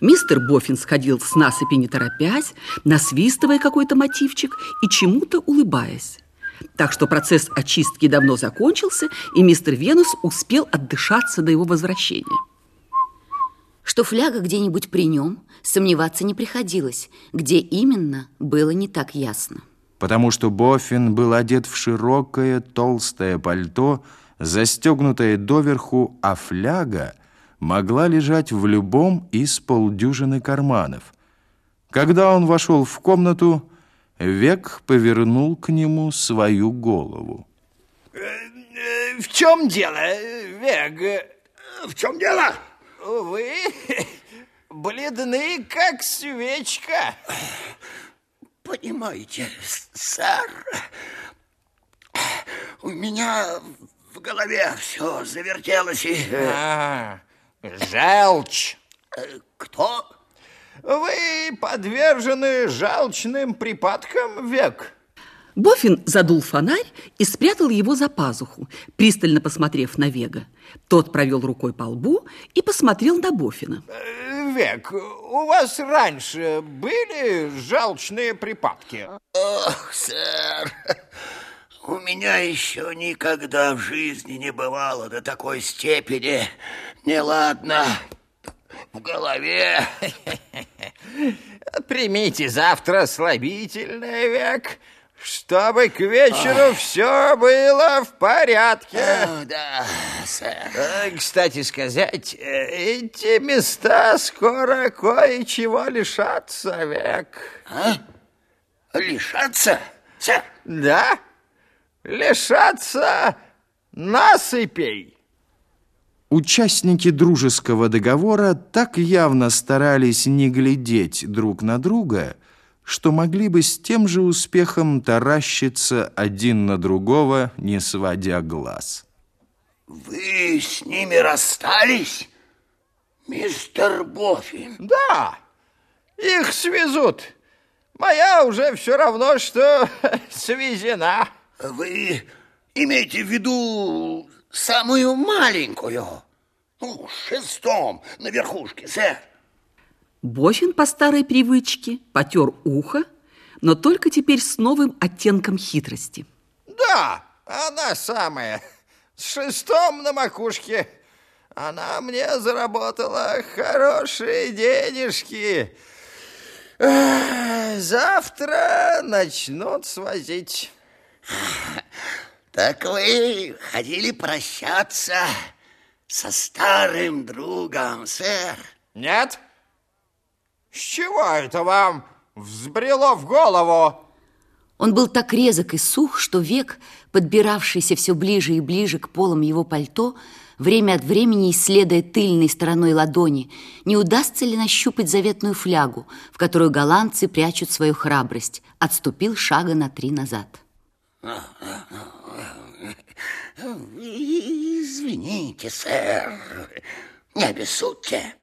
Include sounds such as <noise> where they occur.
Мистер Боффин сходил с насыпи не торопясь, насвистывая какой-то мотивчик и чему-то улыбаясь. Так что процесс очистки давно закончился, и мистер Венус успел отдышаться до его возвращения. Что фляга где-нибудь при нем, сомневаться не приходилось. Где именно, было не так ясно. Потому что Боффин был одет в широкое толстое пальто, застегнутое доверху, а фляга могла лежать в любом из полдюжины карманов. Когда он вошел в комнату, Век повернул к нему свою голову. Э, э, в чем дело, Век? В чем дело? Вы <laughs> бледны, как свечка. Понимаете, сэр, у меня в голове все завертелось и... А, желчь. Э, кто? Вы подвержены жалчным припадкам век. Бофин задул фонарь и спрятал его за пазуху, пристально посмотрев на Вега. Тот провел рукой по лбу и посмотрел на Бофина. Э, век, у вас раньше были жалчные припадки? Ох, сэр, у меня еще никогда в жизни не бывало до такой степени неладно в голове. <laughs> Примите завтра слабительный век, чтобы к вечеру все было в порядке. О, да, сэр. Э, кстати сказать, э, эти места скоро кое-чего лишатся, век. А? Лишатся, сэр? Да, лишатся насыпей. Участники дружеского договора так явно старались не глядеть друг на друга, что могли бы с тем же успехом таращиться один на другого, не сводя глаз. Вы с ними расстались, мистер Боффин? Да, их свезут. Моя уже все равно, что <laughs> свезена. Вы имеете в виду самую маленькую? Ну, шестом на верхушке, сэр. Бофин по старой привычке потер ухо, но только теперь с новым оттенком хитрости. Да, она самая. С шестом на макушке. Она мне заработала хорошие денежки. Завтра начнут свозить. Так вы ходили прощаться со старым другом, сэр? Нет? С чего это вам взбрело в голову? Он был так резок и сух, что век, подбиравшийся все ближе и ближе к полам его пальто, время от времени исследуя тыльной стороной ладони, не удастся ли нащупать заветную флягу, в которую голландцы прячут свою храбрость, отступил шага на три назад. Извините, сэр, не обессудьте.